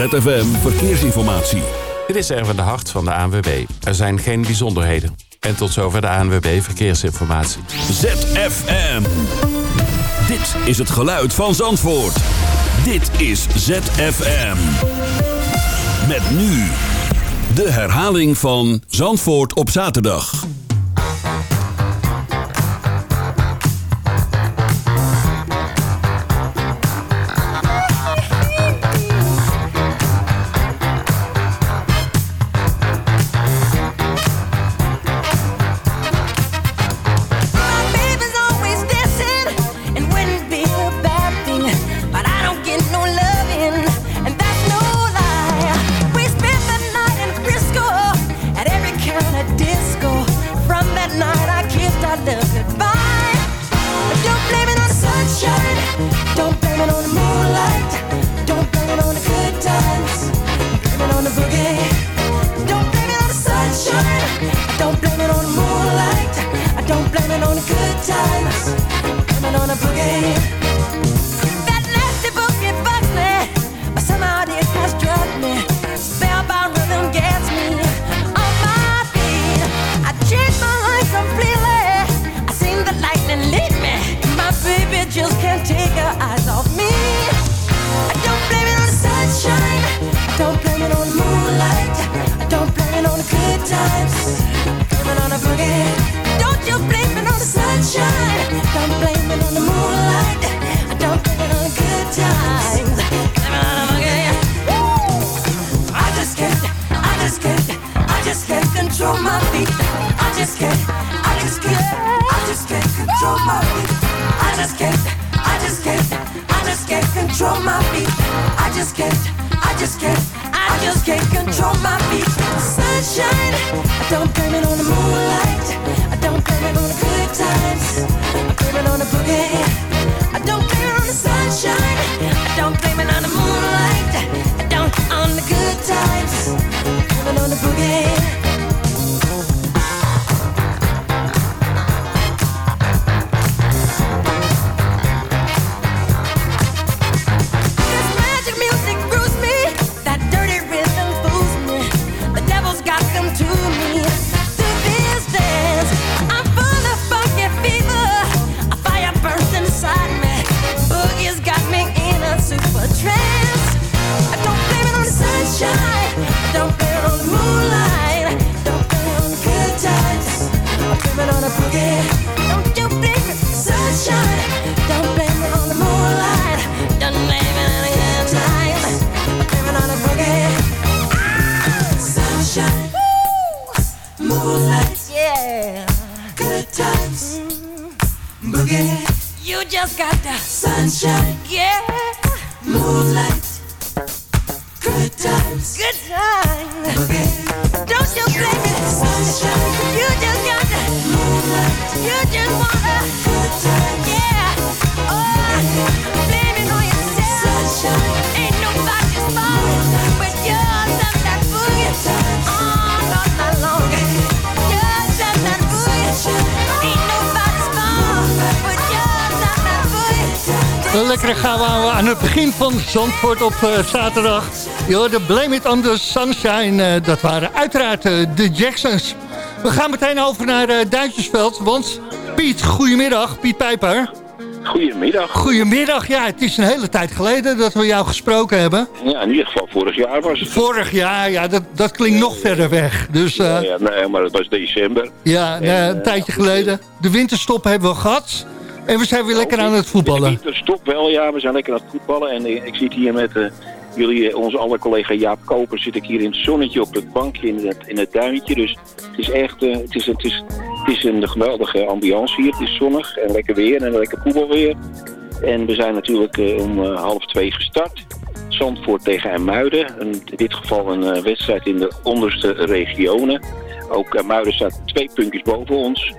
ZFM Verkeersinformatie. Dit is Erwin de Hart van de ANWB. Er zijn geen bijzonderheden. En tot zover de ANWB Verkeersinformatie. ZFM. Dit is het geluid van Zandvoort. Dit is ZFM. Met nu de herhaling van Zandvoort op zaterdag. control my feet. I just can't, I just can't, I just can't control my feet. I just can't, I just can't, I just can't control my feet. Sunshine, don't blame it Zandvoort op uh, zaterdag. de Blame It on the Sunshine. Uh, dat waren uiteraard uh, de Jacksons. We gaan meteen over naar Duitsersveld. Want Piet, goedemiddag. Piet Pijper. Goedemiddag. Goedemiddag. Ja, het is een hele tijd geleden dat we jou gesproken hebben. Ja, in ieder geval vorig jaar was het. Vorig jaar, ja, dat, dat klinkt nog verder weg. Dus, ja, ja, nee, maar het was december. Ja, en, een tijdje geleden. De winterstop hebben we gehad. En we zijn weer lekker aan het voetballen. Stop wel, ja. We zijn lekker aan het voetballen. En ik zit hier met uh, jullie, onze alle collega Jaap Koper, zit ik hier in het zonnetje op het bankje in het, in het duintje. Dus het is echt, uh, het, is, het, is, het is een geweldige ambiance hier. Het is zonnig en lekker weer en lekker voetbalweer. En we zijn natuurlijk uh, om half twee gestart. Zandvoort tegen IJmuiden. In dit geval een wedstrijd in de onderste regionen. Ook IJmuiden staat twee puntjes boven ons.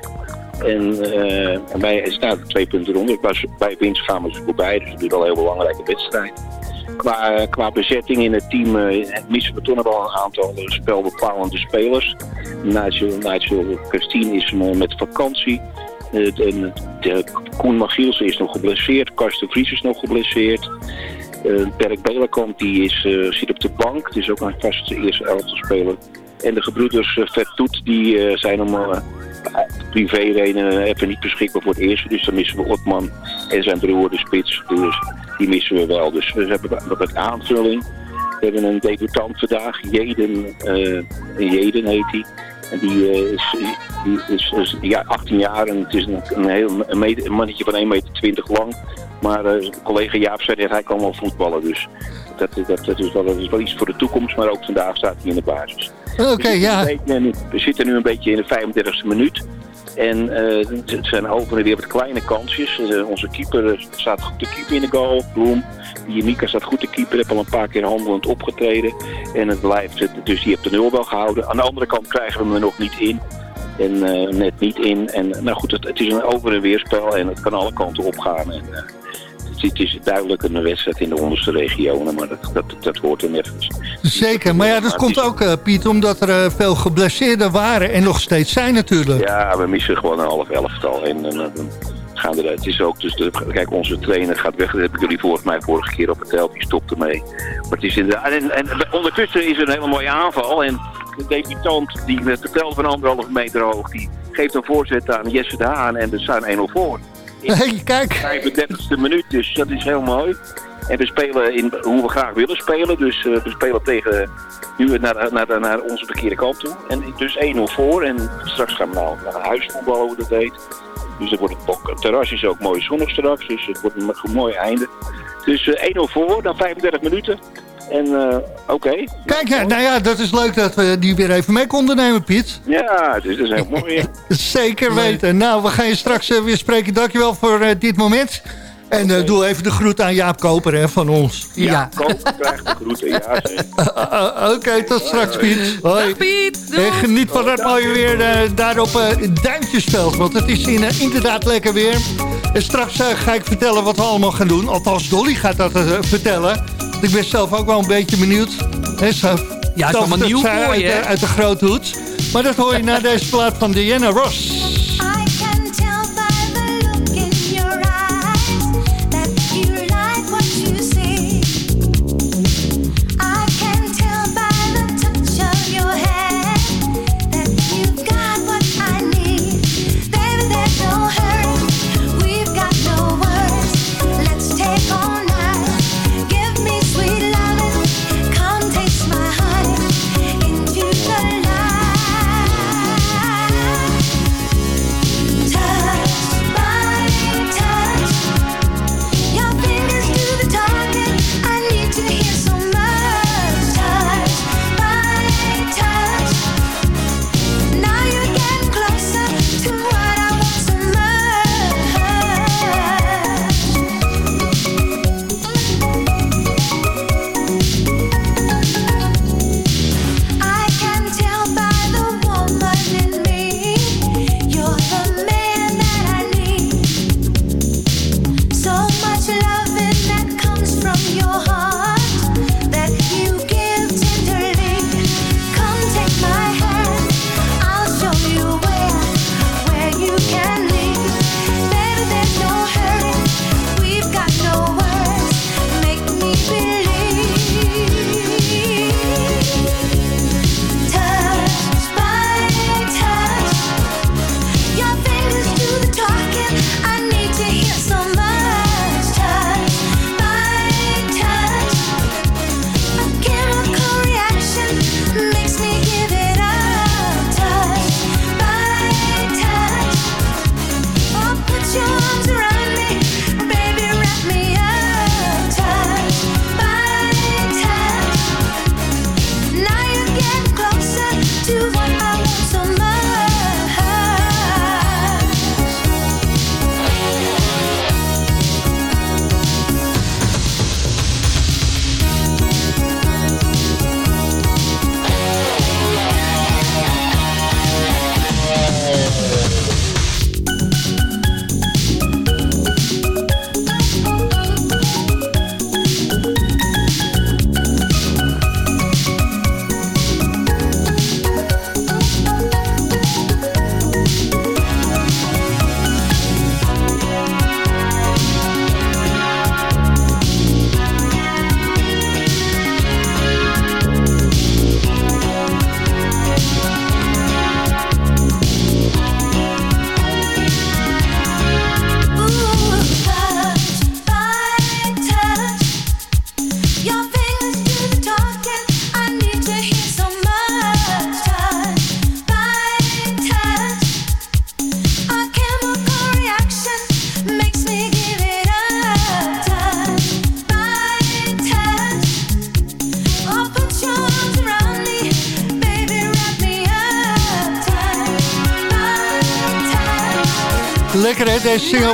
En uh, bij staat er twee punten onder. Bij winst gaan we ze voorbij, dus het is al een heel belangrijke wedstrijd. Qua, qua bezetting in het team uh, missen we toch nog wel een aantal spelbepalende spelers. Nigel, Nigel Christine is met vakantie. De, Koen Magielsen is nog geblesseerd. Karsten Vries is nog geblesseerd. Uh, Berk is, zit op de bank. Het is ook een vaste eerste elftal speler. En de gebroeders uh, Vertoet die zijn om privé-redenen even niet beschikbaar voor het eerste. Dus dan missen we Otman en zijn broer de spits. Dus die missen we wel. Dus we hebben wat aanvulling. We hebben een debutant vandaag, Jeden, Jeden heet hij. En die, uh, is, die is, ja, 18 jaar en het is een, een heel een mannetje van 1,20 meter lang. Maar uh, collega Jaap zei dat hij kan wel voetballen. Dus dat, dat, dat, is wel, dat is wel iets voor de toekomst. Maar ook vandaag staat hij in de basis. Oké, ja. Beetje, we zitten nu een beetje in de 35e minuut. En uh, het zijn over en weer wat kleine kansjes. Uh, onze keeper staat goed te keeper in de goal, Bloem. Die Mika staat goed te keeper, heeft al een paar keer handelend opgetreden. En het blijft, dus die heeft de nul wel gehouden. Aan de andere kant krijgen we hem er nog niet in. En uh, net niet in. En nou goed, het, het, is een over en weerspel en het kan alle kanten opgaan. En, het is duidelijk een wedstrijd in de onderste regionen, maar dat, dat, dat hoort er nergens. Zeker, maar ja, dat komt ook, uh, Piet, omdat er uh, veel geblesseerden waren en nog steeds zijn natuurlijk. Ja, we missen gewoon een half elftal. En, en, en gaan er, het is ook, dus de, kijk, onze trainer gaat weg. Dat heb ik jullie volgens mij vorige keer op verteld. Die stopt ermee. Maar het is in en, en, ondertussen is er een hele mooie aanval. En de debutant, die met de van anderhalve meter hoog, die geeft een voorzet aan Jesse de Haan en er staan 1-0 voor. Hey, kijk. 35e minuut, dus dat is heel mooi. En we spelen in hoe we graag willen spelen. Dus uh, we spelen tegen nu naar, naar, naar onze verkeerde kant toe. En dus 1-0 voor. En straks gaan we nou naar huis voetballen, hoe dat heet. Dus het wordt het terras is ook mooi zonnig straks. Dus het wordt een mooi einde. Dus uh, eh, 1-0 voor, dan 35 minuten. En uh, oké. Kijk, ja, nou ja, dat is leuk dat we die weer even mee konden nemen, Piet. Ja, het is, dat is heel mooi. Zeker weten. Nou, we gaan je straks uh, weer spreken. Dankjewel voor uh, dit moment. En okay. doe even de groet aan Jaap Koper hè, van ons. Ja, ja. Koper krijgt de groeten, ja. Oké, okay, tot straks Piet. Hoi. Dag Piet. En geniet van dat mooie weer daar op Duintjesveld. Want het is in, inderdaad lekker weer. En straks ga ik vertellen wat we allemaal gaan doen. Althans, Dolly gaat dat vertellen. Ik ben zelf ook wel een beetje benieuwd. He, zo, ja, het is allemaal nieuw voor je. Uit, uit de grote hoed. Maar dat hoor je na deze plaat van Diana Ross.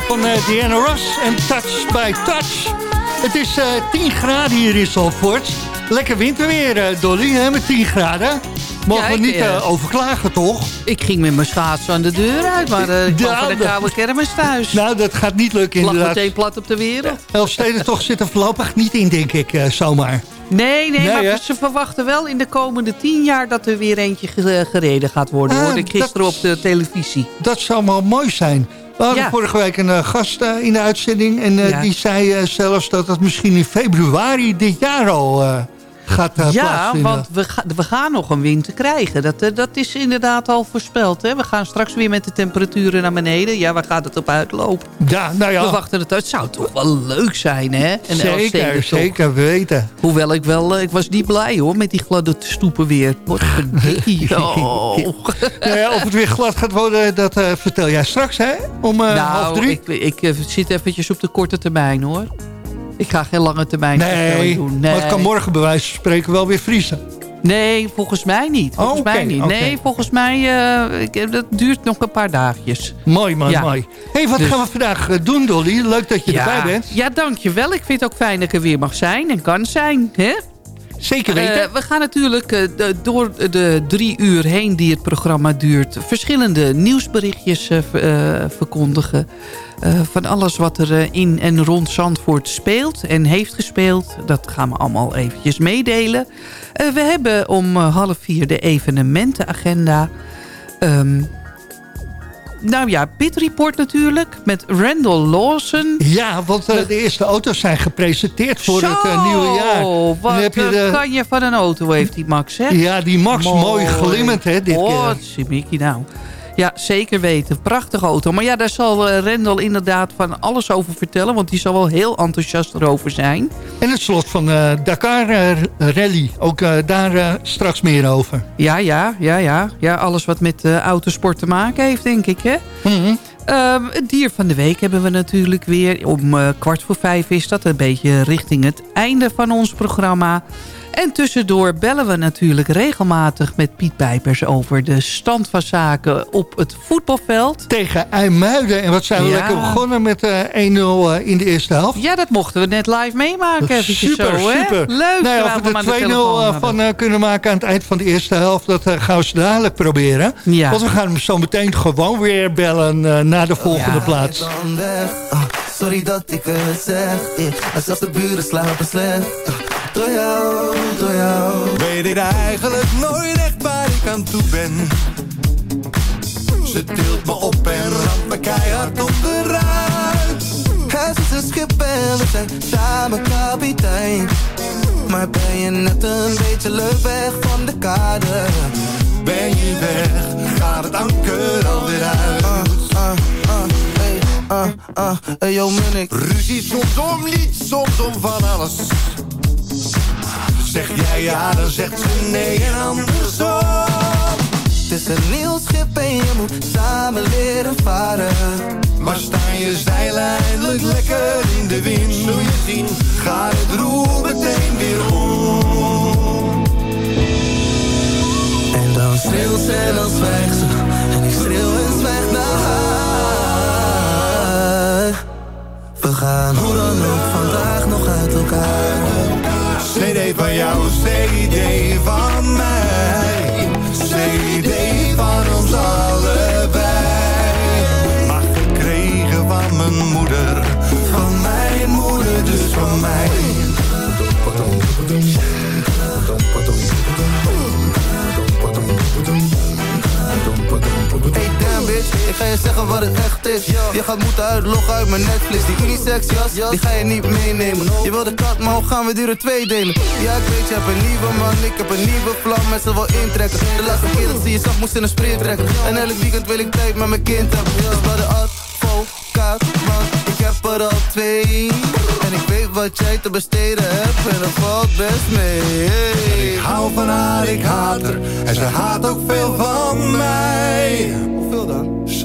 Van uh, Diana Ross en Touch by Touch. Het is uh, 10 graden hier in Zalvoort. Lekker winterweer, uh, Dolly, hè, met 10 graden. Mogen we niet uh, overklagen, toch? Ik ging met mijn schaatsen aan de deur uit, maar uh, ik ja, van de koude kermis thuis. Nou, dat gaat niet lukken inderdaad. Lag meteen plat op de wereld. Elfsteden toch zit er voorlopig niet in, denk ik, uh, zomaar. Nee, nee, maar ze verwachten wel in de komende tien jaar... dat er weer eentje gereden gaat worden. Ah, hoorde ik gisteren op de televisie. Dat zou wel mooi zijn. We hadden vorige week een uh, gast uh, in de uitzending... en uh, ja. die zei zelfs dat het misschien in februari dit jaar al gaat uh, Ja, want we, ga, we gaan nog een winter krijgen. Dat, uh, dat is inderdaad al voorspeld. Hè? We gaan straks weer met de temperaturen naar beneden. Ja, waar gaat het op uitlopen? Ja, nou ja. We wachten het uit. Het zou toch wel leuk zijn, hè? En zeker, zeker weten. Hoewel ik wel... Uh, ik was niet blij, hoor, met die gladde stoepen weer. Wat oh. nou ja, of het weer glad gaat worden, dat vertel jij straks, hè? Om nou, half drie? Ik, ik zit eventjes op de korte termijn, hoor. Ik ga geen lange termijn nee, doen. Nee, maar het kan morgen bij wijze van spreken wel weer vriezen. Nee, volgens mij niet. Volgens oh, mij niet. Nee, volgens mij uh, dat duurt nog een paar dagjes. Mooi, mooi, mooi. hey, wat dus- gaan we vandaag eh, doen, Dolly? Leuk dat je erbij bent. Ja, dankjewel. Ik vind het ook fijn dat ik er weer mag zijn en kan zijn. Hè? Zeker weten. Uh, we gaan natuurlijk uh, door de drie uur heen die het programma duurt... verschillende nieuwsberichtjes uh, verkondigen. van alles wat er in en rond Zandvoort speelt en heeft gespeeld. Dat gaan we allemaal eventjes meedelen. we hebben om half vier de evenementenagenda... Um, nou ja, Pit Report natuurlijk. Met Randall Lawson. Ja, want uh, de eerste auto's zijn gepresenteerd voor het uh, nieuwe jaar. wat heb je de... kan je van een auto heeft die Max, hè? Ja, die Max, mooi, mooi glimmend, hè, dit oh, keer. nou. Ja, zeker weten. Prachtige auto. Maar ja, daar zal uh, Rendel inderdaad van alles over vertellen. Want die zal wel heel enthousiast erover zijn. En het slot van uh, Dakar uh, Rally. Ook daar straks meer over. Ja, ja, ja, ja. Ja, alles wat met autosport te maken heeft, denk ik, hè? Mm het dier van de week hebben we natuurlijk weer. Om kwart voor vijf is dat. Een beetje richting het einde van ons programma. En tussendoor bellen we natuurlijk regelmatig met Piet Pijpers... over de stand van zaken op het voetbalveld. Tegen IJmuiden. En wat zijn we lekker begonnen met uh, eh, 1-0 uh, in de eerste helft. Ja, dat mochten we net live meemaken. Super, zo, super. Hè? Leuk. Nou of we er 2-0 uh, van uh, kunnen maken aan het eind van de eerste helft... dat gaan we zo dadelijk proberen. Ja. Want we gaan hem zo meteen gewoon weer bellen naar de volgende ja. plaats. Ah, sorry dat ik het zeg. Als de buren slapen slecht. Door jou, door jou. Weet ik eigenlijk nooit echt waar ik aan toe ben. Ze tilt me op en ramt me keihard onderuit. Het is een schip en we zijn samen kapitein. Maar ben je net een beetje leuk weg van de kade? Ben je weg, gaat het anker alweer uit. Uh, uh, uh, hey, uh, uh, hey, yo, Ruzie soms om niets, soms om van alles Zeg jij ja, dan zegt ze nee en andersom. Het is een nieuw schip en je moet samen leren varen. Maar staan je zeilen eindelijk lekker in de wind? Zul je zien, gaat het roer meteen weer om. En dan schreeuwt ze en dan zwijgt ze. En ik schreeuw en zwijg naar haar. We gaan hoe dan ook vandaag nog uit elkaar. CD van jou, CD van Ik ga je zeggen wat het echt is. Je gaat moeten uitloggen uit mijn Netflix. Die unisex jas, die ga je niet meenemen. Je wil de kat, maar hoe gaan we er twee delen? Ja, ik weet, je hebt een nieuwe man. Ik heb een nieuwe vlam, met ze wel intrekken. De laatste keer dat ze je zag, moest in een sprint trekken. En elk weekend wil ik tijd met mijn kind hebben. Dus bij de advocaat, man. Ik heb er al twee. En ik weet wat jij te besteden hebt. En dat valt best mee. Ik hou van haar, ik haat haar. En ze haat ook veel van mij. Hoeveel dan?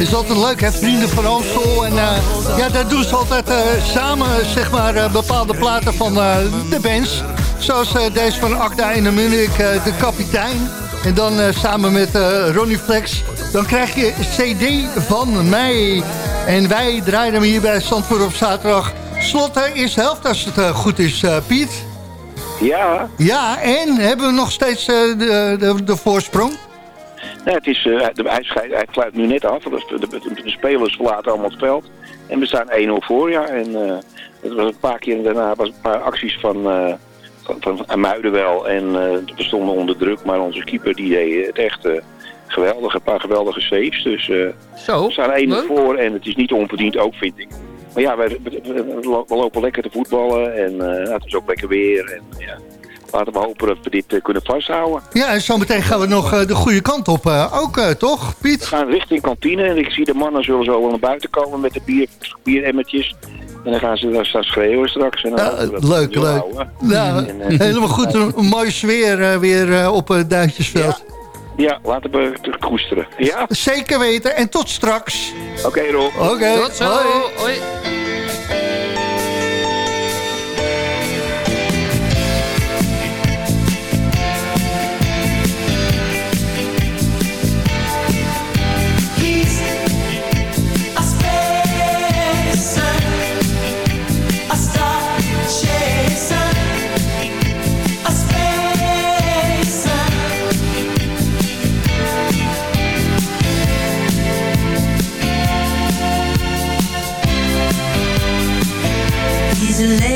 Het is altijd leuk, hè? Vrienden van Amstel. En eh, ja, daar doen ze altijd eh, samen, zeg maar, eh, bepaalde platen van de bands. Zoals deze van Akda in de Munich, De Kapitein. En dan samen met Ronnie Flex. Dan krijg je CD van mij. En wij draaien hem hier bij Zandvoort op zaterdag. Slotte is helft als het goed is, Piet. Ja. Ja, en hebben we nog steeds de, de, de voorsprong? Nee, het is, uh, de, hij, hij sluit nu net af. De, de, de, spelers verlaten allemaal het veld. En we staan 1-0 voor, ja. En uh, het was een paar keer daarna was een paar acties van, uh, van, van, van Muiden wel. En we stonden onder druk, maar onze keeper die deed het echt geweldig. Een paar geweldige saves. Dus Zo, we staan 1-0 voor en het is niet onverdiend ook, vind ik. Maar ja, we, lopen lekker te voetballen en het is ook lekker weer. En, ja laten we hopen dat we dit uh, kunnen vasthouden. Ja, en zometeen gaan we nog uh, de goede kant op uh, ook, toch Piet? We gaan richting kantine en ik zie de mannen zullen zo wel naar buiten komen met de bier, bieremmertjes. En dan gaan ze daar staan schreeuwen straks. En ja, leuk, leuk. Ja, en, helemaal goed, een, een mooie sfeer weer op het Duintjesveld. Ja. Ja, laten we het koesteren. Ja? Zeker weten. En tot straks. Oké, okay, Rob. Oké. Okay. Tot zo. Hoi. Hoi. to let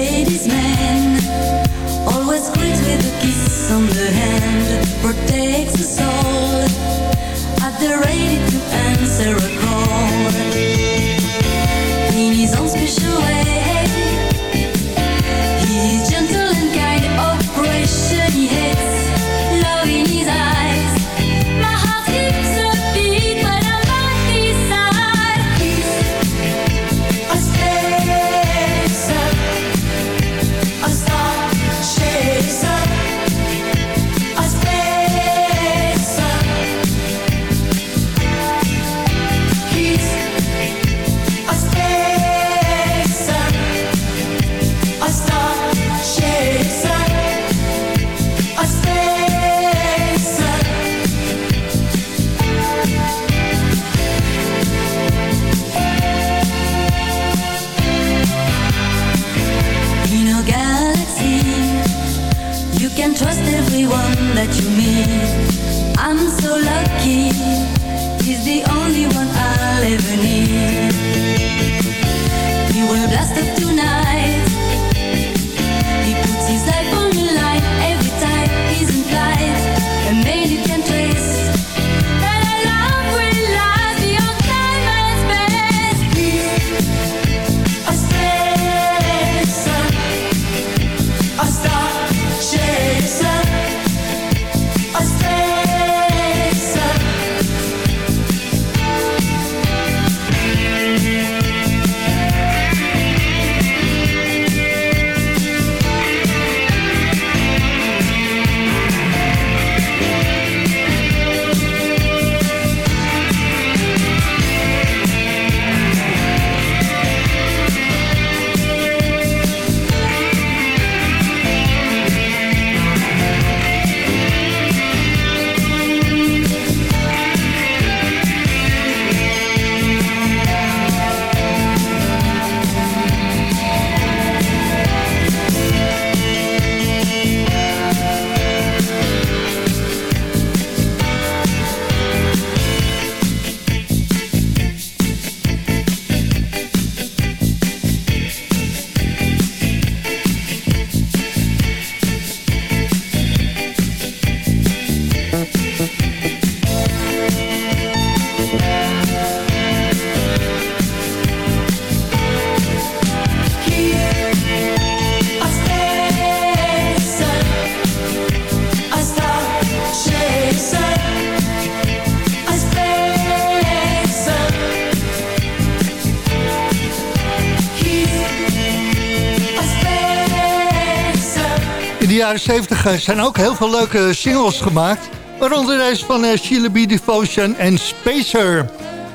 jaren 70 eh, zijn ook heel veel leuke singles gemaakt. Waaronder deze van uh, Sheila B. Devotion en Spacer.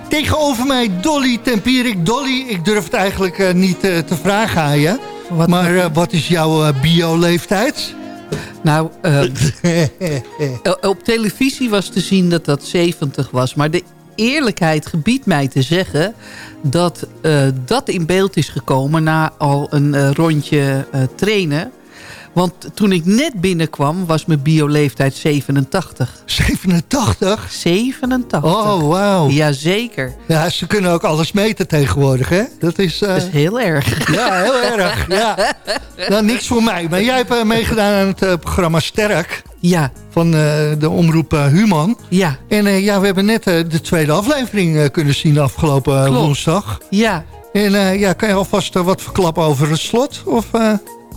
Tegenover mij Dolly Tempierik. Dolly, ik durf het eigenlijk niet te vragen aan je. Wat maar wat is jouw bio-leeftijd? Nou, op televisie was te zien dat dat 70 was. Maar de eerlijkheid gebiedt mij te zeggen... dat dat in beeld is gekomen na al een rondje trainen... Want toen ik net binnenkwam was mijn bioleeftijd 87. 87? 87. Oh, wauw. Jazeker. Ja, ze kunnen ook alles meten tegenwoordig, hè? Dat is, uh... dat is heel erg. Ja, heel erg. Ja. Nou, niks voor mij. Maar jij hebt uh, meegedaan aan het uh, programma Sterk. Ja. Van de omroep Human. Ja. En ja, we hebben net de tweede aflevering kunnen zien afgelopen Klopt. woensdag. Ja. En ja, kan je alvast wat verklappen over het slot? Of...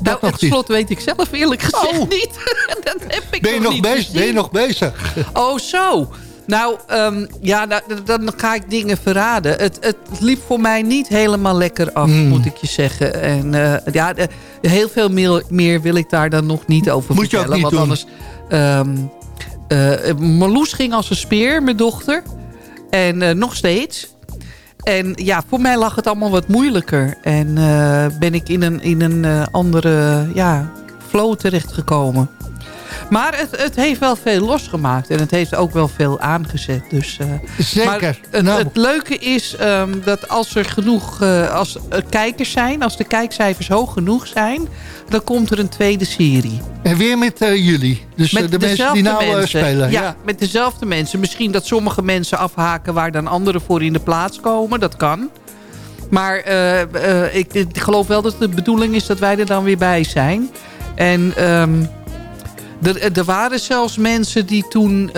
Nou, het slot weet ik zelf eerlijk gezegd oh. niet. dat heb ik ben je nog, bezig? Ben je nog bezig? Oh, zo. Nou, um, ja, nou, dan ga ik dingen verraden. Het, het liep voor mij niet helemaal lekker af, mm. moet ik je zeggen. En uh, ja, de, heel veel meer, meer, wil ik daar dan nog niet over moet vertellen. Je ook niet want anders, um, uh, Marloes ging als een speer, mijn dochter. En nog steeds. En ja, voor mij lag het allemaal wat moeilijker. En uh, ben ik in een, in een uh, andere ja, flow terechtgekomen. Maar het, het heeft wel veel losgemaakt. En het heeft ook wel veel aangezet. Dus, uh, Zeker. Het, nou. het, leuke is um, dat als er genoeg als er kijkers zijn... als de kijkcijfers hoog genoeg zijn... dan komt er een tweede serie. En weer met jullie? Dus met de mensen die nou mensen. spelen? Ja, ja, met dezelfde mensen. Misschien dat sommige mensen afhaken... waar dan anderen voor in de plaats komen. Dat kan. Maar uh, uh, ik, ik, geloof wel dat de bedoeling is dat wij er dan weer bij zijn. En... Um, er, er, waren zelfs mensen die toen... Uh,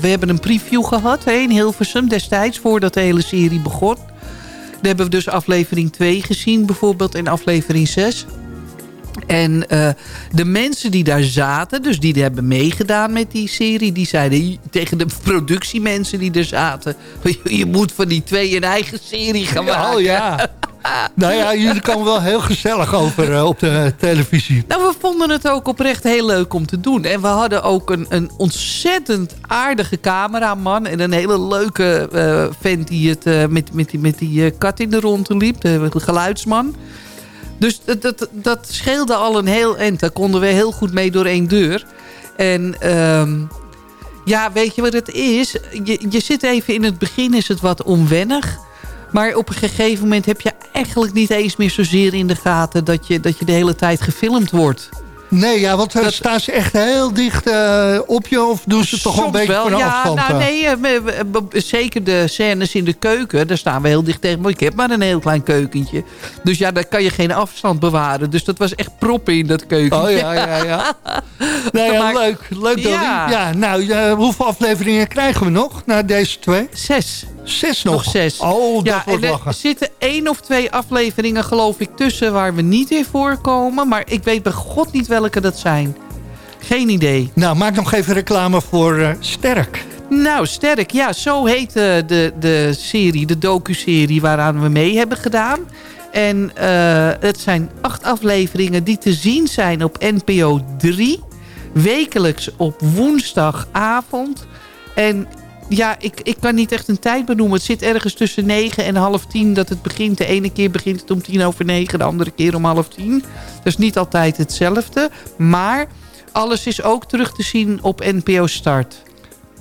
we hebben een preview gehad hè, in Hilversum destijds... voordat de hele serie begon. Daar hebben we dus aflevering 2 gezien bijvoorbeeld en aflevering 6. En uh, de mensen die daar zaten, dus die hebben meegedaan met die serie... die zeiden tegen de productiemensen die er zaten... je moet van die twee een eigen serie gaan maken. Oh ja. nou ja, jullie komen wel heel gezellig over uh, op de televisie. Nou, we vonden het ook oprecht heel leuk om te doen. En we hadden ook een, een ontzettend aardige cameraman... en een hele leuke uh, vent die het met, met die, met die kat in de ronde liep, de geluidsman... Dus dat, dat, dat scheelde al een heel eind. Daar konden we heel goed mee door één deur. En um, ja, weet je wat het is? Je, je zit even in het begin, is het wat onwennig. Maar op een gegeven moment heb je eigenlijk niet eens meer zozeer in de gaten... dat je, dat je de hele tijd gefilmd wordt. Nee, ja, want dat, staan ze echt heel dicht uh, op je of doen ze toch wel een beetje wel, van ja, afstand? Nou, nee, uh, zeker de scènes in de keuken, daar staan we heel dicht tegen. Maar ik heb maar een heel klein keukentje. Dus ja, daar kan je geen afstand bewaren. Dus dat was echt proppen in dat keukentje. Oh ja, ja, ja. nou ja, leuk. Leuk, ja. ja. nou, hoeveel afleveringen krijgen we nog na deze twee? Zes. Zes nog? Nog zes. Oh, dat ja, wordt lachen. Er zitten één of twee afleveringen geloof ik tussen waar we niet in voorkomen. Maar ik weet bij god niet welke dat zijn. Geen idee. Nou, maak nog even reclame voor uh, Sterk. Nou, Sterk. Ja, zo heet de, de, de serie, de docu-serie waaraan we mee hebben gedaan. En uh, het zijn acht afleveringen die te zien zijn op NPO 3. Wekelijks op woensdagavond. En ja, ik, ik kan niet echt een tijd benoemen. Het zit ergens tussen negen en half tien dat het begint. De ene keer begint het om tien over negen, de andere keer om half tien. Dus niet altijd hetzelfde. Maar alles is ook terug te zien op NPO Start.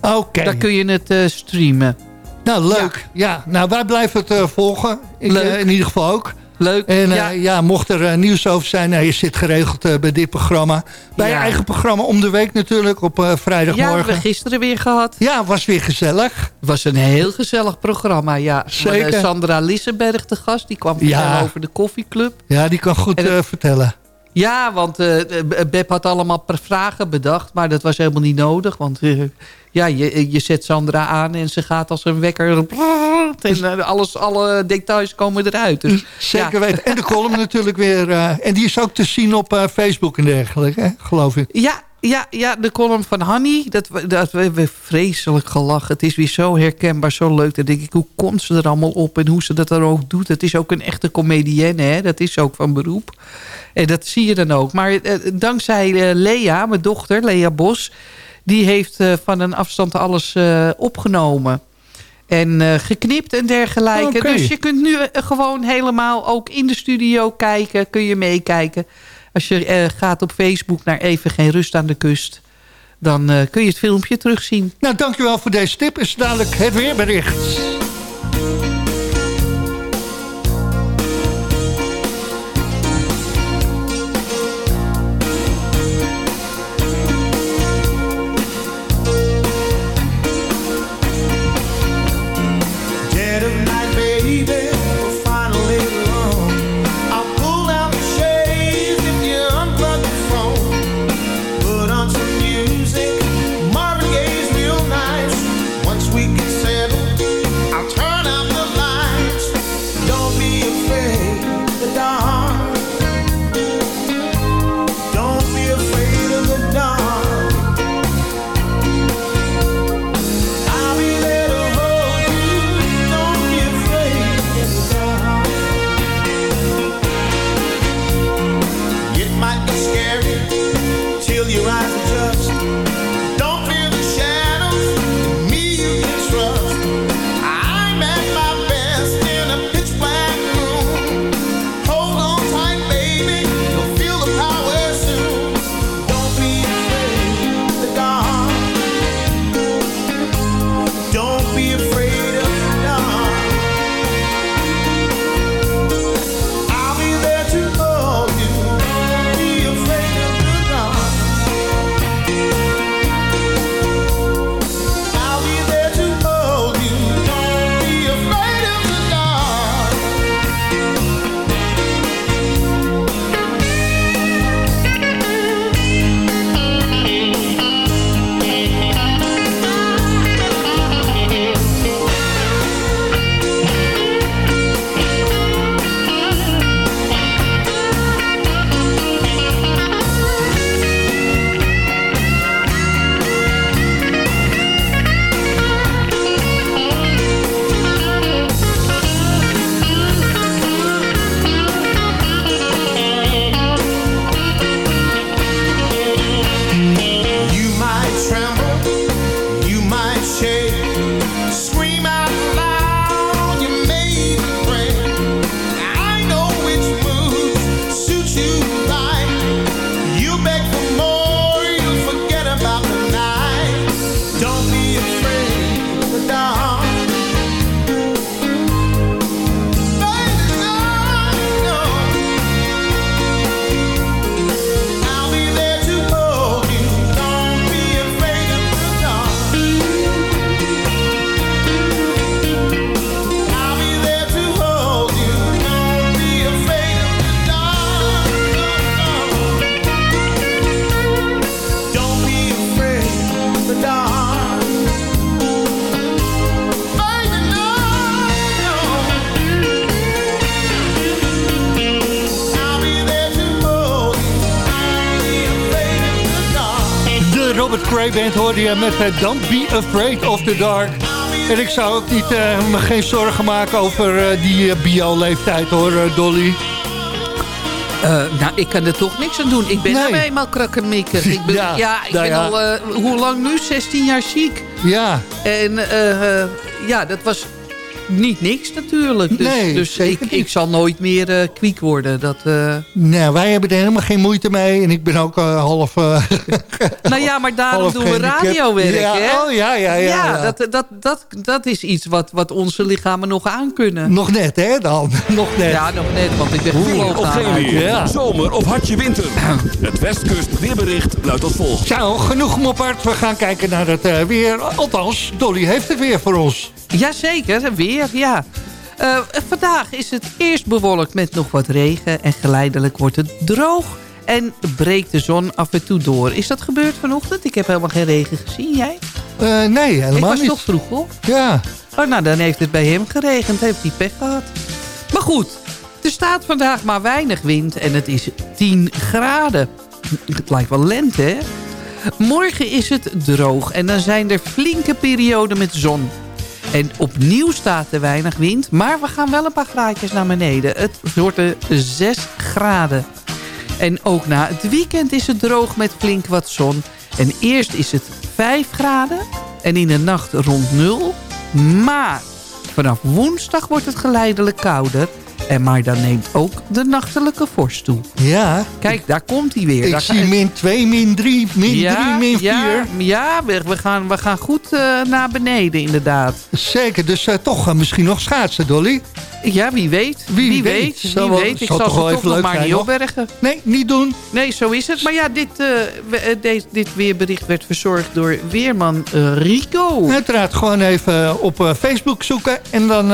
Oké. Daar kun je het uh, streamen. Nou, leuk. Ja. ja. nou wij blijven het uh, volgen. Ik, uh, in ieder geval ook. Leuk. En ja. Uh, ja, mocht er uh, nieuws over zijn, nou, je zit geregeld uh, bij dit programma. Bij ja. je eigen programma om de week natuurlijk, op vrijdagmorgen. Ja, we gisteren weer gehad. Ja, was weer gezellig. Het was een heel gezellig programma, ja. Zeker. Met, Sandra Lissenberg, de gast, die kwam ja. over de koffieclub. Ja, die kan goed vertellen. Ja, want Beb had allemaal vragen bedacht, maar dat was helemaal niet nodig. Want ja, je, je zet Sandra aan en ze gaat als een wekker. En alles, alle details komen eruit. Dus, Zeker ja. weten. En de column natuurlijk weer. Uh, en die is ook te zien op uh, Facebook en dergelijke, hè? geloof ik. Ja, ja, ja, de column van Hanny. Dat, dat we hebben vreselijk gelachen. Het is weer zo herkenbaar, zo leuk. Dan denk ik, hoe komt ze er allemaal op en hoe ze dat dan ook doet. Het is ook een echte comedienne, hè? dat is ook van beroep. En dat zie je dan ook. Maar dankzij Lea, mijn dochter, Lea Bos... die heeft van een afstand alles opgenomen... En uh, geknipt en dergelijke. Dus je kunt nu eh, gewoon helemaal ook in de studio kijken. Kun je meekijken. Als je eh, gaat op Facebook naar Even Geen Rust aan de Kust. Dan eh, kun je het filmpje terugzien. Nou, dankjewel voor deze tip. Is dadelijk het weerbericht. Cray Band hoorde je met eh, Don't Be Afraid of the Dark. En ik zou ook niet, eh, me geen zorgen maken over eh, die bio-leeftijd hoor, Dolly. Nou, ik kan er toch niks aan doen. Ik ben Nee. nou eenmaal krakkemikkig. Ik ben, Ja, ja, ik nou ben ja. al, hoe lang nu? 16 jaar ziek. Ja, En eh, ja, dat was niet niks natuurlijk. Dus, Nee, dus zeker ik, niet. ik zal nooit meer eh, kwiek worden. Dat, eh, nou, wij hebben er helemaal geen moeite mee. En ik ben ook eh, half... eh, nou ja, maar daarom doen we radiowerk, ja, hè? Oh, ja, ja, ja. ja. Dat, dat, dat, dat is iets wat, wat onze lichamen nog aankunnen. Nog net, hè, dan. Nog net. Ja, nog net, want ik ben Weer geloofd of geen weer. Ja. Zomer of hartje winter. Het Westkust weerbericht luidt als volgt. Zo, genoeg mopperd. We gaan kijken naar het weer. Althans, Dolly heeft het weer voor ons. Jazeker, weer, ja. Eh, vandaag is het eerst bewolkt met nog wat regen... en geleidelijk wordt het droog en breekt de zon af en toe door. Is dat gebeurd vanochtend? Ik heb helemaal geen regen gezien, jij? Eh, nee, Ik helemaal was niet. toch vroeg op? Ja, Oh, nou, dan heeft het bij hem geregend. Heeft hij pech gehad. Maar goed, er staat vandaag maar weinig wind en het is 10 graden. Het lijkt wel lente, hè? Morgen is het droog en dan zijn er flinke perioden met zon. En opnieuw staat er weinig wind, maar we gaan wel een paar graadjes naar beneden. Het wordt er 6 graden. En ook na het weekend is het droog met flink wat zon. En eerst is het 5 graden en in de nacht rond 0. Maar vanaf woensdag wordt het geleidelijk kouder. En maar dan neemt ook de nachtelijke vorst toe. Ja, Kijk, daar komt hij weer. ik Daar zie min 2, min 3, min 3, ja, min 4. ja, ja we, we gaan, we gaan goed eh, naar beneden inderdaad. Zeker, dus eh, toch eh, misschien nog schaatsen, Dolly. Ja, wie weet. Wie Wie, weet. weet. Zal Wie wel- weet. Ik zal zal toch ze toch nog maar niet opbergen. Nee, niet doen. Nee, zo is het. Maar ja, dit, we- dit weerbericht werd verzorgd door weerman Rico. Uiteraard gewoon even op Facebook zoeken. En dan,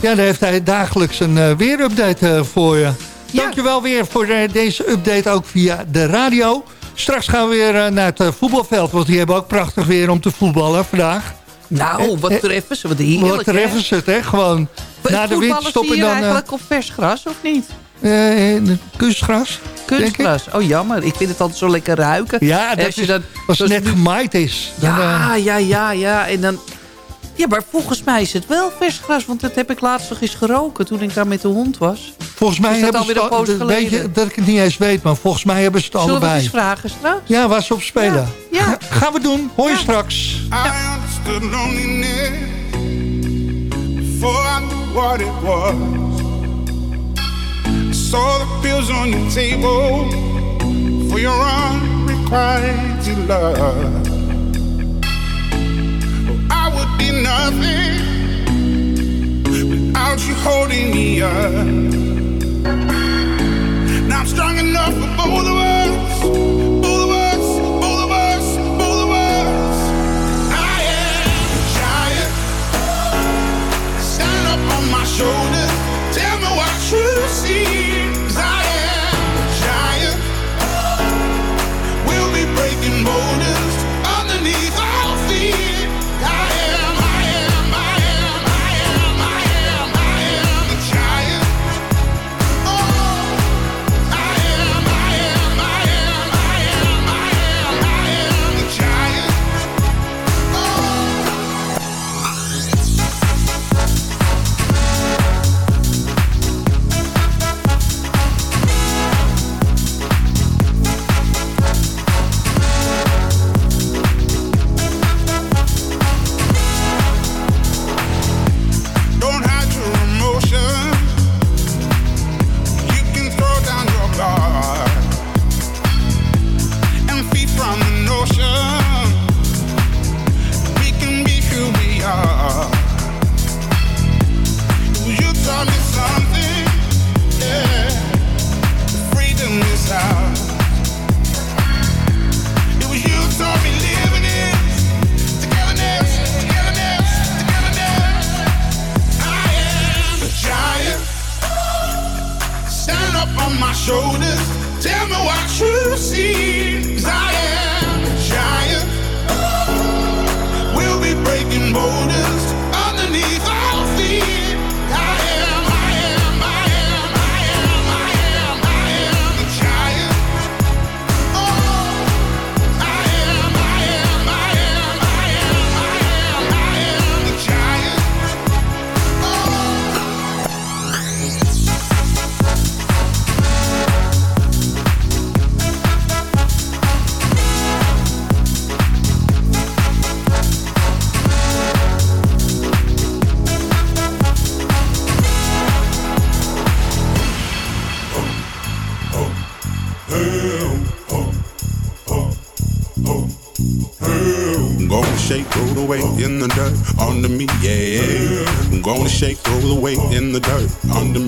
ja, dan heeft hij dagelijks een eh, weerupdate eh, voor je. Dankjewel weer voor eh, deze update ook via de radio. Straks gaan we weer naar het voetbalveld. Want die hebben ook prachtig weer om te voetballen vandaag. Nou, wat treffen ze. Wat heerlijk, Wat treffen ze het, hè? Gewoon na de Voetballen winterstop zie en je dan eigenlijk op vers gras, of niet? kunstgras. Kunstgras. Oh, jammer. Ik vind het altijd zo lekker ruiken. Ja, dat als je is, dan- als het net gemaaid is. Dan, Ja, ja, ja, ja. En dan... Ja, maar volgens mij is het wel vers gras. Want dat heb ik laatst nog eens geroken toen ik daar met de hond was. volgens mij hebben ze het een al- weet je, dat ik het niet eens weet, maar volgens mij hebben ze het Zullen we het allebei. eens vragen straks? Ja, waar ze op spelen. Ja, ja. Ga- gaan we doen. Hoor je straks. I understood loneliness before I knew what it was. I saw the pills on your table for your unrequited love. Nothing without you holding me up. Now I'm strong enough for both of us. I am a giant. Stand up on my shoulders. On my shoulders. Tell me what you see. 'Cause I am shake, roll the weight in the dirt. Under me,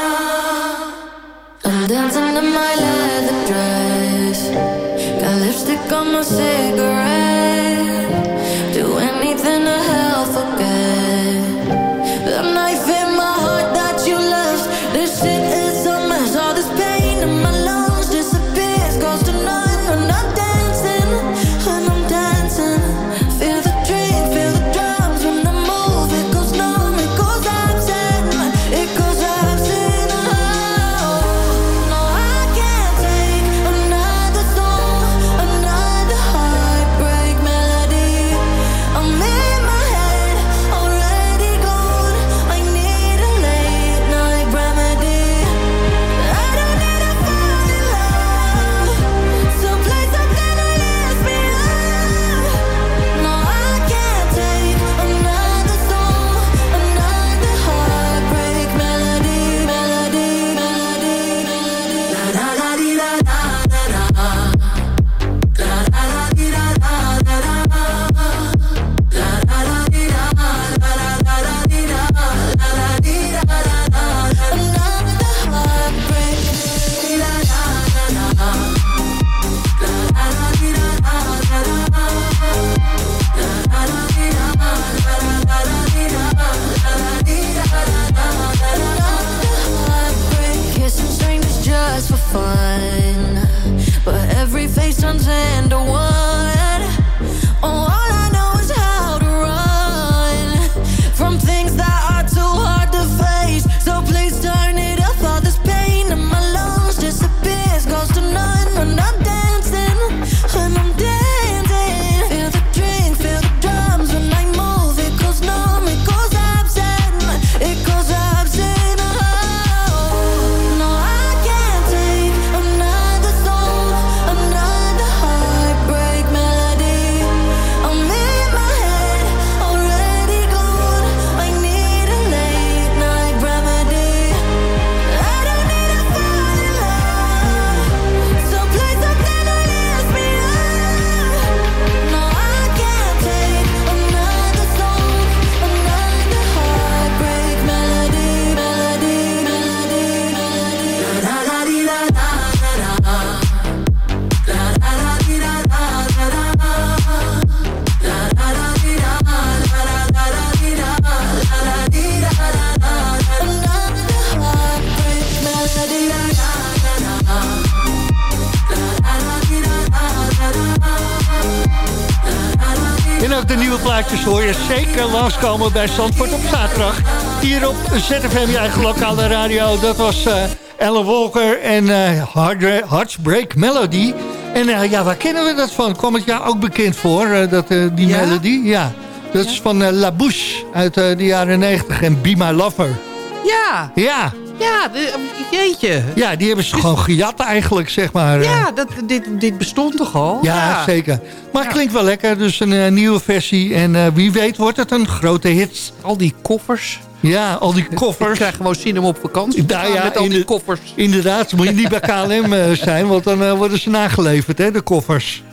Hoor je zeker langskomen bij Zandvoort op zaterdag. Hier op ZFM, je eigen lokale radio. Dat was eh Ellen Walker en Hard- Heartbreak Melody. En eh, ja, waar kennen we dat van? Kwam het jou ook bekend voor, dat, die Ja? melodie? Ja, dat is van La Bouche uit de jaren 90 en Be My Lover. Ja, Ja, ja, jeetje. ja die hebben ze gewoon gejat eigenlijk, zeg maar. eh. Ja, dat, dit, dit bestond toch al? Ja, zeker. Maar het klinkt wel lekker, dus een eh, nieuwe versie. En eh, wie weet wordt het een grote hit. Al die koffers. Ja, al die Ik koffers. krijg gewoon zin om op vakantie te Nou gaan ja, met al die koffers. Inderdaad, moet je niet bij KLM eh, zijn, want dan eh, worden ze nageleverd, hè, de koffers.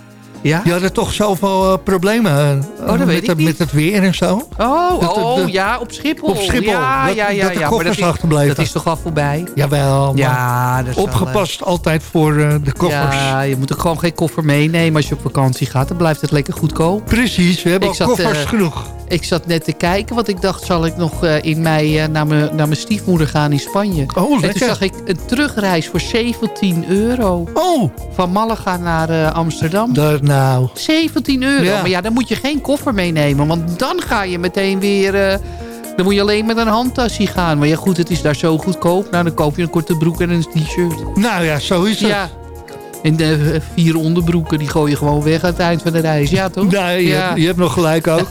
Ja? Die hadden toch zoveel eh, problemen eh, dat met, het, met het weer en zo. Oh, Dat- oh ja, op Schiphol. Op Schiphol, Ja, dat- ja, ja, dat de ja. koffers maar dat achterblijven. Is, dat is toch al voorbij? Jawel, maar Ja, dat is wel, eh, opgepast altijd voor de koffers. Ja, je moet ook gewoon geen koffer meenemen als je op vakantie gaat. Dan blijft het lekker goedkoop. Precies, we hebben Ik al koffers genoeg. Ik zat net te kijken, want ik dacht... zal ik nog eh, in mei eh, naar mijn naar mijn stiefmoeder gaan in Spanje. Oh, en toen lekker. zag ik een terugreis voor 17 euro. Oh, Van Malaga naar eh, Amsterdam. dat nou. 17 euro. Ja. Maar ja, dan moet je geen koffer meenemen. Want dan ga je meteen weer... dan moet je alleen met een handtasje gaan. Maar ja, goed, het is daar zo goedkoop. Nou, dan koop je een korte broek en een t-shirt. Nou ja, zo is het. Ja. En de vier onderbroeken, die gooi je gewoon weg aan het eind van de reis. Ja, toch? Nee, je, ja. hebt, je hebt nog gelijk ook.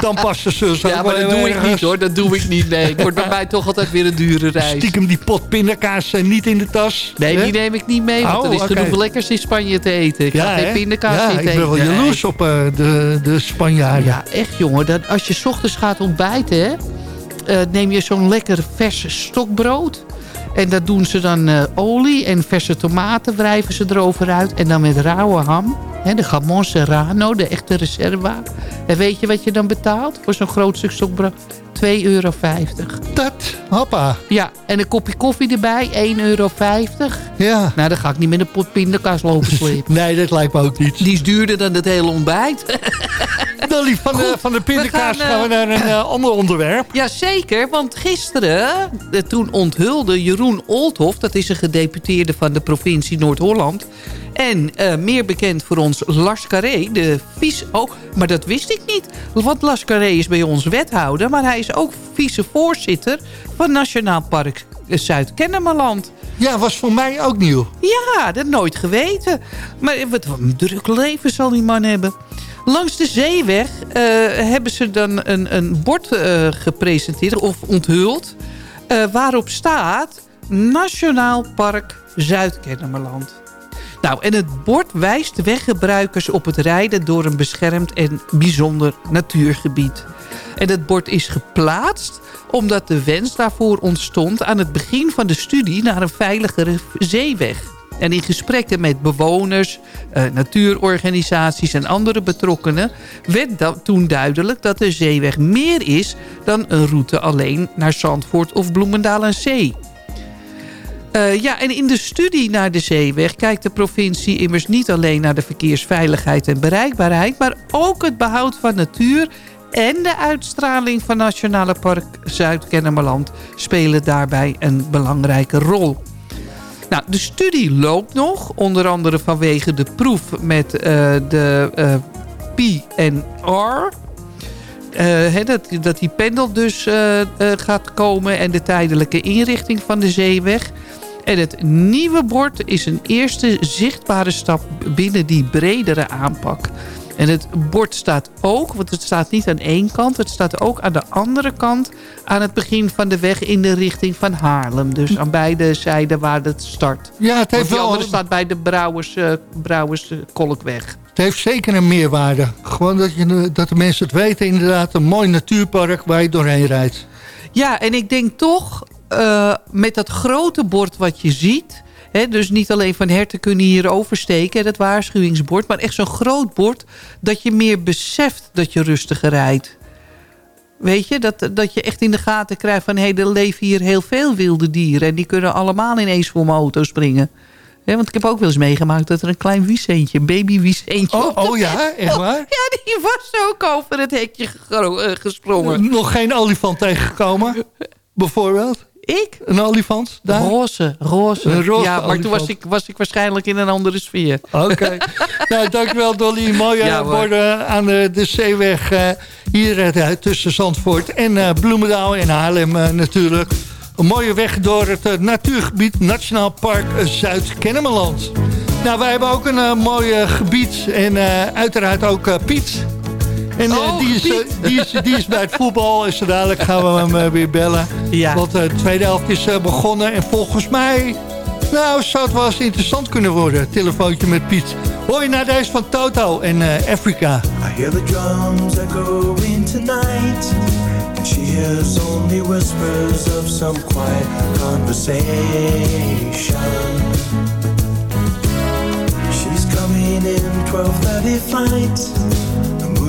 Dan past de zus Ja, maar dat doe ik niet hoor. Dat doe ik niet. Nee, het wordt bij mij toch altijd weer een dure reis. Stiekem die pot pindakaas eh, niet in de tas. Nee, hè? die neem ik niet mee. Want Oh, er is genoeg lekkers in Spanje te eten. Ik ga geen pindakaas ja, eten. ik ben wel jaloers op eh, de, de Spanjaarden. Ja, echt jongen. Dat, als je 's ochtends gaat ontbijten, hè, eh, neem je zo'n lekker vers stokbrood. En daar doen ze dan eh, olie en verse tomaten wrijven ze erover uit. En dan met rauwe ham. Hè, de jamon serrano, de echte reserva. En weet je wat je dan betaalt voor zo'n groot stuk stokbrood? 2,50 euro. Dat, hoppa. Ja, en een kopje koffie erbij, 1,50 euro. Ja. Nou, dan ga ik niet met een pot pindakaas lopen slepen. Nee, dat lijkt me ook niet. Die is duurder dan het hele ontbijt. Dolly, van, de, van de pindakaas we gaan, gaan, we naar een eh, ander onderwerp. Jazeker, want gisteren, eh, toen onthulde Jeroen Oldhoff... dat is een gedeputeerde van de provincie Noord-Holland... en eh, meer bekend voor ons Lars Carré, de vice... Oh, maar dat wist ik niet. Want Lars Carré is bij ons wethouder... maar hij is ook vicevoorzitter van Nationaal Park Zuid-Kennemerland. Ja, was voor mij ook nieuw. Ja, dat nooit geweten. Maar wat een druk leven zal die man hebben. Langs de zeeweg eh, hebben ze dan een, een bord eh, gepresenteerd of onthuld... waarop staat Nationaal Park Zuid-Kennemerland. Nou, en het bord wijst weggebruikers op het rijden door een beschermd en bijzonder natuurgebied. En het bord is geplaatst omdat de wens daarvoor ontstond aan het begin van de studie naar een veiligere zeeweg. En in gesprekken met bewoners, eh, natuurorganisaties en andere betrokkenen... werd dat toen duidelijk dat de zeeweg meer is dan een route alleen naar Zandvoort of Bloemendaal aan Zee. Eh, ja, en in de studie naar de zeeweg kijkt de provincie immers niet alleen naar de verkeersveiligheid en bereikbaarheid, maar ook het behoud van natuur en de uitstraling van Nationale Park Zuid-Kennemerland spelen daarbij een belangrijke rol. Nou, de studie loopt nog, onder andere vanwege de proef met eh, de eh, PNR. Hè, dat, dat die pendel dus gaat komen en de tijdelijke inrichting van de zeeweg. En het nieuwe bord is een eerste zichtbare stap binnen die bredere aanpak. En het bord staat ook, want het staat niet aan één kant... het staat ook aan de andere kant aan het begin van de weg in de richting van Haarlem. Dus aan beide zijden waar het start. Ja, het heeft, wel, andere staat bij de Brouwers, eh Brouwers eh, Kolkweg. het heeft zeker een meerwaarde. Gewoon dat, je, dat de mensen het weten. Inderdaad, een mooi natuurpark waar je doorheen rijdt. Ja, en ik denk toch eh, met dat grote bord wat je ziet... Hè, dus niet alleen van herten kunnen hier oversteken, dat waarschuwingsbord... maar echt zo'n groot bord dat je meer beseft dat je rustiger rijdt. Weet je, dat, dat je echt in de gaten krijgt van... hé, hey, er leven hier heel veel wilde dieren... en die kunnen allemaal ineens voor mijn auto springen. Want ik heb ook wel eens meegemaakt dat er een klein wiesentje, een baby wiesentje... Oh, oh ja, echt waar? Ja, die was ook over het hekje eh, gesprongen. Nog geen olifant tegengekomen? Bijvoorbeeld? Ik? Een olifant? Daar? Roze, roze. Een roze ja, maar toen was ik, was ik waarschijnlijk in een andere sfeer. Oké. nou, dankjewel Dolly. Mooie Ja, hoor. borden aan de, de zeeweg eh, hier eh, tussen Zandvoort en eh, Bloemendaal en Haarlem eh, natuurlijk. Een mooie weg door het eh, natuurgebied Nationaal Park eh, Zuid-Kennemerland. Nou, wij hebben ook een eh, mooi eh, gebied en eh, uiteraard ook eh, Piet. En eh, Oh, die, is, eh, die, is, die is bij het voetbal en zo dadelijk gaan we hem eh, weer bellen. Ja. Want de tweede helft is begonnen en volgens mij... Nou, zou het wel eens interessant kunnen worden. Telefoontje met Piet. Je naar deze van Toto en eh, Afrika. I hear the drums echoing tonight, and she hears only whispers of some quiet conversation. She's coming in 12:30 flight.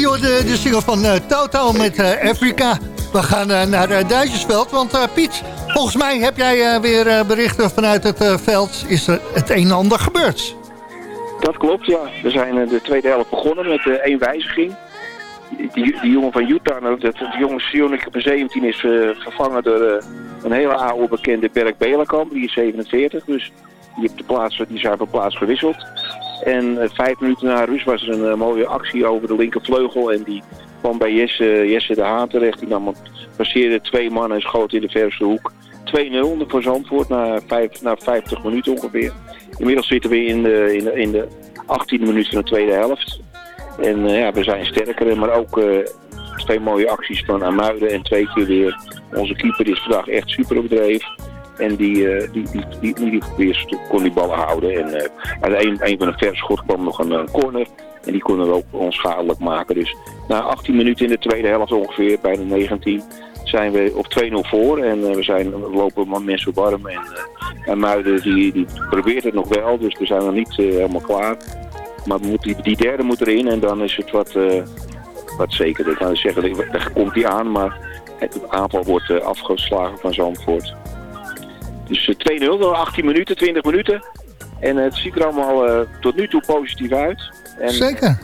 Je de, de single van Toto met eh, Afrika. We gaan eh, naar uh, Duitsersveld, want Piet, volgens mij heb jij weer berichten vanuit het veld. Is er het een en ander gebeurd? Dat klopt, ja. We zijn de tweede helft begonnen met één wijziging. Die, jongen van Utah, nou, dat, dat jongen Sionik op 17 is vervangen door een hele oude bekende Berk Belenkamp. Die is 47, dus die, heeft de plaats, die zijn van plaats gewisseld. En eh, vijf minuten na rust was er een eh, mooie actie over de linkervleugel. En die kwam bij Jesse, de Haan terecht. Die nam, passeerde twee mannen en schoot in de verste hoek. 2-0 voor Zandvoort na, vijf, na 50 minuten ongeveer. Inmiddels zitten we in de, in de, in de 18e minuut van de tweede helft. En eh, ja, we zijn sterker, maar ook twee mooie acties van Amuiden en twee keer weer. Onze keeper is vandaag echt super op. En die, eh, die, die, die, die, die kon die ballen houden. En eh, uit een, een van de verschot kwam nog een eh, corner. En die kon er ook onschadelijk maken. Dus na 18 minuten in de tweede helft ongeveer, bij de 19, zijn we op 2-0 voor. En eh, we, zijn, we lopen maar mensen warm. En, eh, en Muiden die, die probeert het nog wel, dus we zijn nog niet eh, helemaal klaar. Maar we moeten, die, die derde moet erin en dan is het wat, eh, wat zeker. Ik kan zeggen, daar komt hij aan, maar het aanval wordt eh, afgeslagen van Zandvoort. Dus eh, 2-0, dan 18 minuten, 20 minuten. En eh, het ziet er allemaal eh, tot nu toe positief uit. En, Zeker.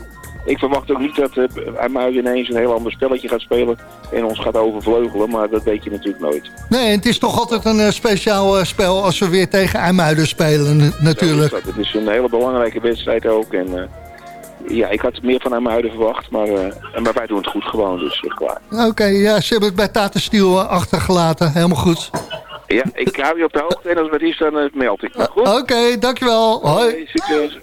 ik verwacht ook niet dat uh, ineens een heel ander spelletje gaat spelen en ons gaat overvleugelen, maar dat weet je natuurlijk nooit. Nee, het is toch altijd een speciaal spel als we weer tegen IJmuiden spelen n- natuurlijk. Is dat. Het is een hele belangrijke wedstrijd ook. En ja, ik had meer van IJmuiden verwacht, maar, maar wij doen het goed gewoon, dus klaar. Oké, ja, ze hebben het bij eh, achtergelaten. Helemaal goed. Ja, ik hou je op de hoogte en als het is, dan eh, meld ik. Maar goed, Oké, dankjewel. Hoi. Hey, succes.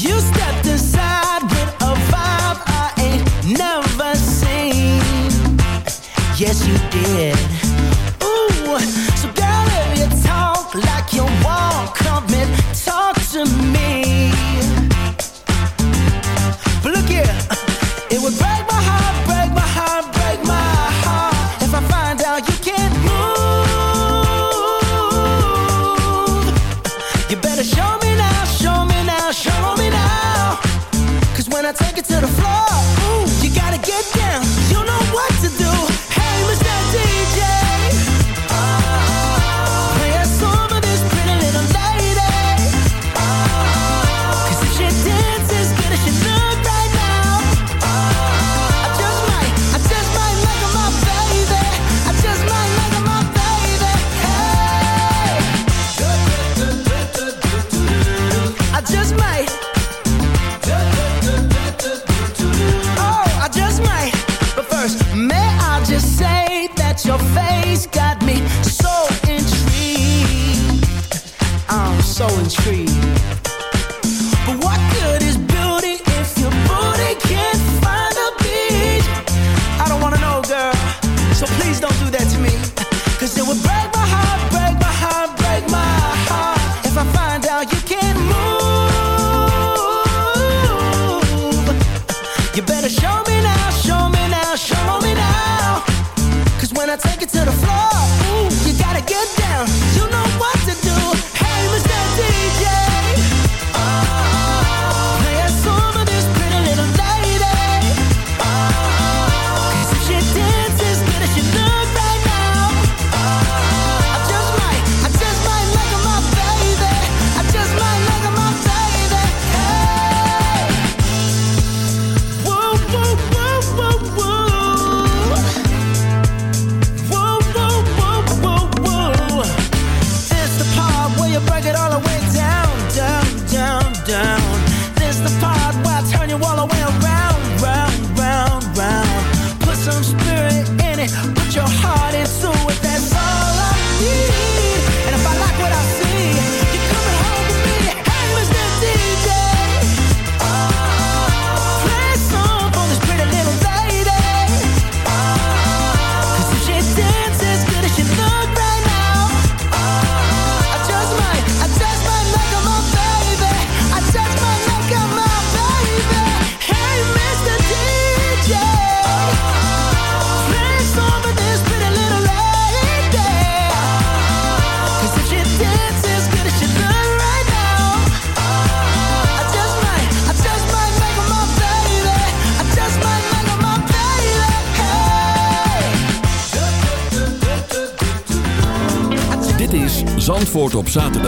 You stepped inside with a vibe I ain't never seen. Yes, you did. Op.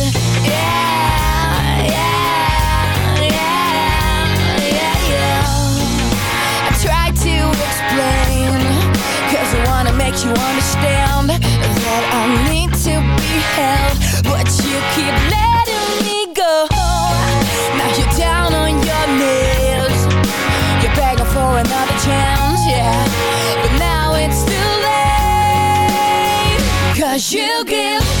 Understand that I need to be held, but you keep letting me go. Now you're down on your knees, you're begging for another chance, yeah. But now it's too late, cause you give